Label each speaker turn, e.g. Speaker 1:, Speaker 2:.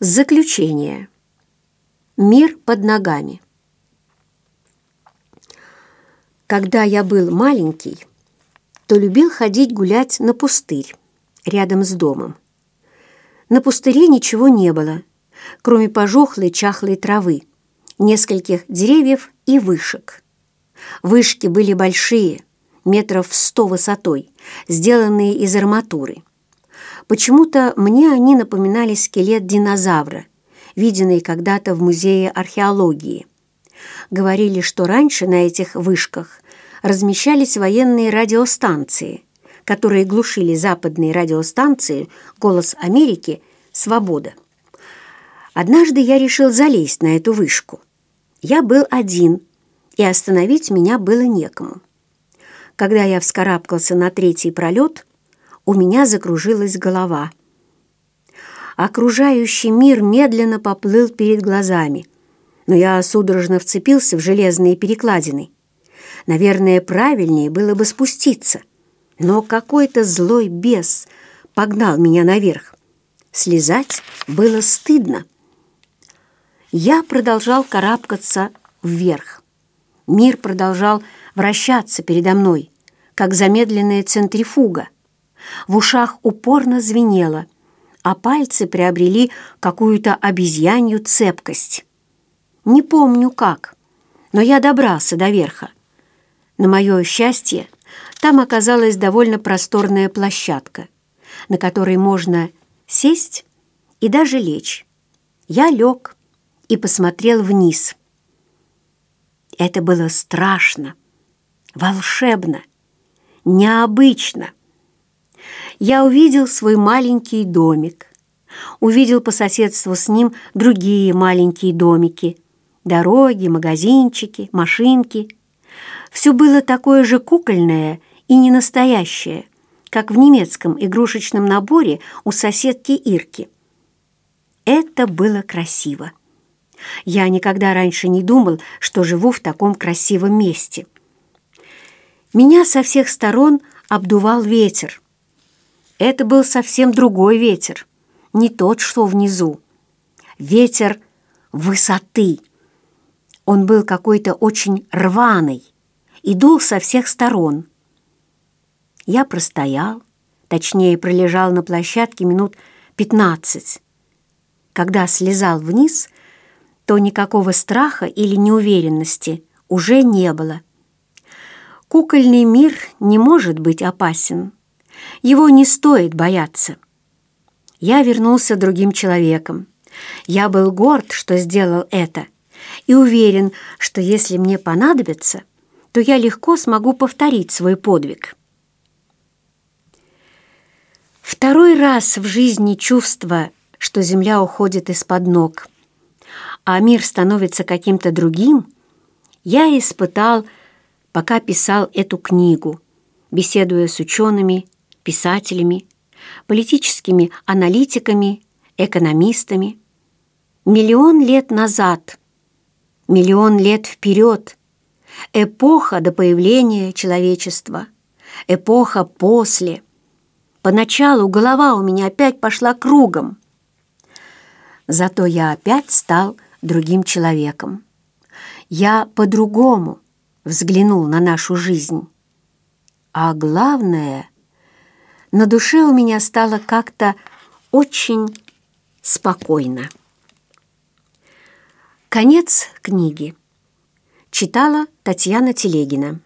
Speaker 1: Заключение. Мир под ногами. Когда я был маленький, то любил ходить гулять на пустырь, рядом с домом. На пустыре ничего не было, кроме пожухлой чахлой травы, нескольких деревьев и вышек. Вышки были большие, метров сто высотой, сделанные из арматуры. Почему-то мне они напоминали скелет динозавра, виденный когда-то в Музее археологии. Говорили, что раньше на этих вышках размещались военные радиостанции, которые глушили западные радиостанции «Голос Америки», «Свобода». Однажды я решил залезть на эту вышку. Я был один, и остановить меня было некому. Когда я вскарабкался на третий пролет, у меня закружилась голова. Окружающий мир медленно поплыл перед глазами, но я судорожно вцепился в железные перекладины. Наверное, правильнее было бы спуститься, но какой-то злой бес погнал меня наверх. Слезать было стыдно. Я продолжал карабкаться вверх. Мир продолжал вращаться передо мной, как замедленная центрифуга — в ушах упорно звенело, а пальцы приобрели какую-то обезьянью цепкость. Не помню как, но я добрался до верха. На мое счастье, там оказалась довольно просторная площадка, на которой можно сесть и даже лечь. Я лег и посмотрел вниз. Это было страшно, волшебно, необычно я увидел свой маленький домик. Увидел по соседству с ним другие маленькие домики. Дороги, магазинчики, машинки. Все было такое же кукольное и ненастоящее, как в немецком игрушечном наборе у соседки Ирки. Это было красиво. Я никогда раньше не думал, что живу в таком красивом месте. Меня со всех сторон обдувал ветер. Это был совсем другой ветер, не тот, что внизу. Ветер высоты. Он был какой-то очень рваный и дул со всех сторон. Я простоял, точнее, пролежал на площадке минут пятнадцать. Когда слезал вниз, то никакого страха или неуверенности уже не было. Кукольный мир не может быть опасен. Его не стоит бояться. Я вернулся другим человеком. Я был горд, что сделал это, и уверен, что если мне понадобится, то я легко смогу повторить свой подвиг. Второй раз в жизни чувство, что земля уходит из-под ног, а мир становится каким-то другим, я испытал, пока писал эту книгу, беседуя с учеными, писателями, политическими аналитиками, экономистами. Миллион лет назад, миллион лет вперед, эпоха до появления человечества, эпоха после. Поначалу голова у меня опять пошла кругом. Зато я опять стал другим человеком. Я по-другому взглянул на нашу жизнь. А главное — на душе у меня стало как-то очень спокойно. Конец книги. Читала Татьяна Телегина.